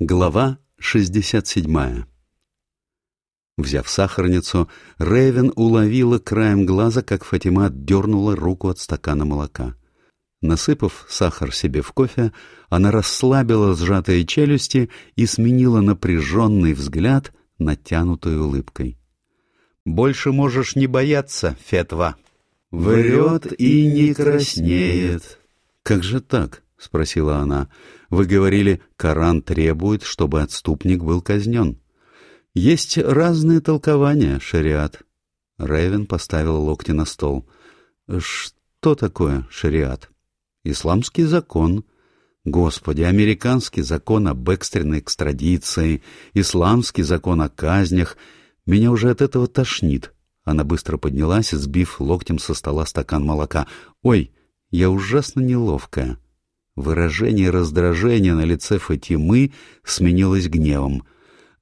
Глава 67 Взяв сахарницу, Рейвен уловила краем глаза, как Фатима отдернула руку от стакана молока. Насыпав сахар себе в кофе, она расслабила сжатые челюсти и сменила напряженный взгляд натянутой улыбкой. «Больше можешь не бояться, Фетва!» «Врет и не краснеет!» «Как же так?» — спросила она. «Вы говорили, Коран требует, чтобы отступник был казнен». «Есть разные толкования, шариат». Рэйвен поставил локти на стол. «Что такое шариат?» «Исламский закон». Господи, американский закон об экстренной экстрадиции, исламский закон о казнях. Меня уже от этого тошнит. Она быстро поднялась, сбив локтем со стола стакан молока. «Ой, я ужасно неловкая». Выражение раздражения на лице Фатимы сменилось гневом.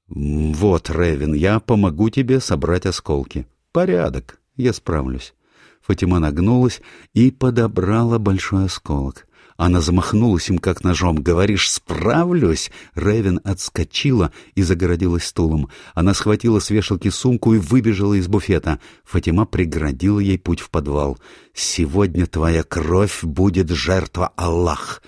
«Вот, Ревин, я помогу тебе собрать осколки. Порядок, я справлюсь». Фатима нагнулась и подобрала большой осколок. Она замахнулась им, как ножом. «Говоришь, справлюсь?» Ревен отскочила и загородилась стулом. Она схватила с вешалки сумку и выбежала из буфета. Фатима преградила ей путь в подвал. «Сегодня твоя кровь будет жертва Аллах!»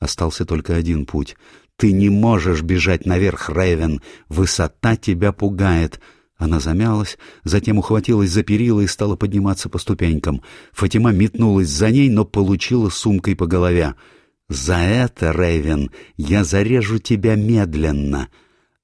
Остался только один путь. «Ты не можешь бежать наверх, Рейвен! Высота тебя пугает!» Она замялась, затем ухватилась за перила и стала подниматься по ступенькам. Фатима метнулась за ней, но получила сумкой по голове. «За это, Рейвен, я зарежу тебя медленно!»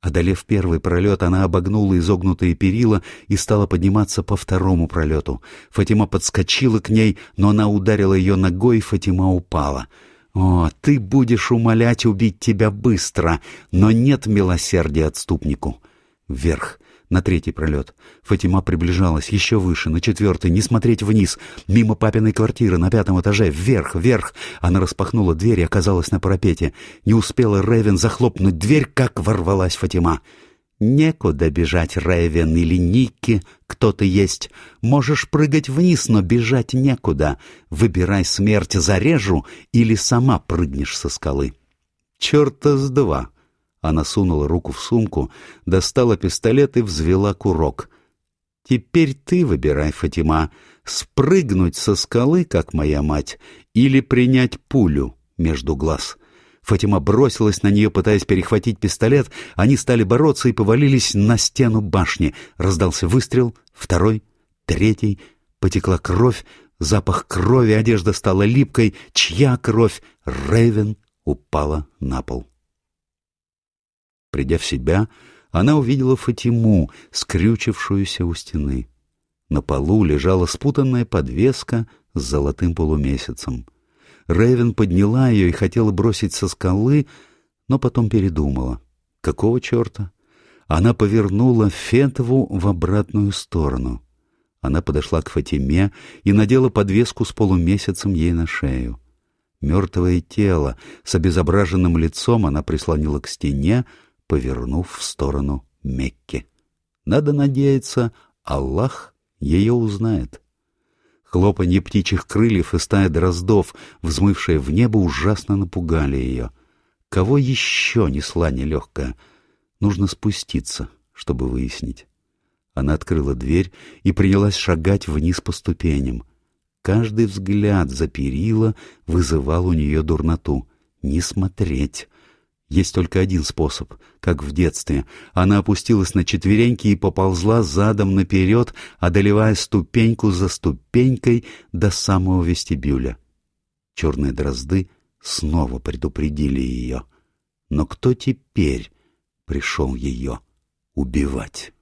Одолев первый пролет, она обогнула изогнутые перила и стала подниматься по второму пролету. Фатима подскочила к ней, но она ударила ее ногой, и Фатима упала. «О, ты будешь умолять убить тебя быстро, но нет милосердия отступнику!» Вверх, на третий пролет. Фатима приближалась еще выше, на четвертый, не смотреть вниз, мимо папиной квартиры на пятом этаже, вверх, вверх. Она распахнула дверь и оказалась на парапете. Не успела Ревен захлопнуть дверь, как ворвалась Фатима. «Некуда бежать, Ревен или Никки, кто ты есть. Можешь прыгать вниз, но бежать некуда. Выбирай смерть, зарежу или сама прыгнешь со скалы». «Черта с два!» Она сунула руку в сумку, достала пистолет и взвела курок. «Теперь ты выбирай, Фатима, спрыгнуть со скалы, как моя мать, или принять пулю между глаз». Фатима бросилась на нее, пытаясь перехватить пистолет. Они стали бороться и повалились на стену башни. Раздался выстрел, второй, третий. Потекла кровь, запах крови, одежда стала липкой. Чья кровь? Рейвен упала на пол. Придя в себя, она увидела Фатиму, скрючившуюся у стены. На полу лежала спутанная подвеска с золотым полумесяцем. Рейвен подняла ее и хотела бросить со скалы, но потом передумала. Какого черта? Она повернула Фетову в обратную сторону. Она подошла к Фатиме и надела подвеску с полумесяцем ей на шею. Мертвое тело с обезображенным лицом она прислонила к стене, повернув в сторону Мекки. Надо надеяться, Аллах ее узнает. Хлопанье птичьих крыльев и стая дроздов, взмывшая в небо, ужасно напугали ее. Кого еще несла нелегкая? Нужно спуститься, чтобы выяснить. Она открыла дверь и принялась шагать вниз по ступеням. Каждый взгляд за перила вызывал у нее дурноту. Не смотреть. Есть только один способ, как в детстве. Она опустилась на четвереньки и поползла задом наперед, одолевая ступеньку за ступенькой до самого вестибюля. Черные дрозды снова предупредили ее. Но кто теперь пришел ее убивать?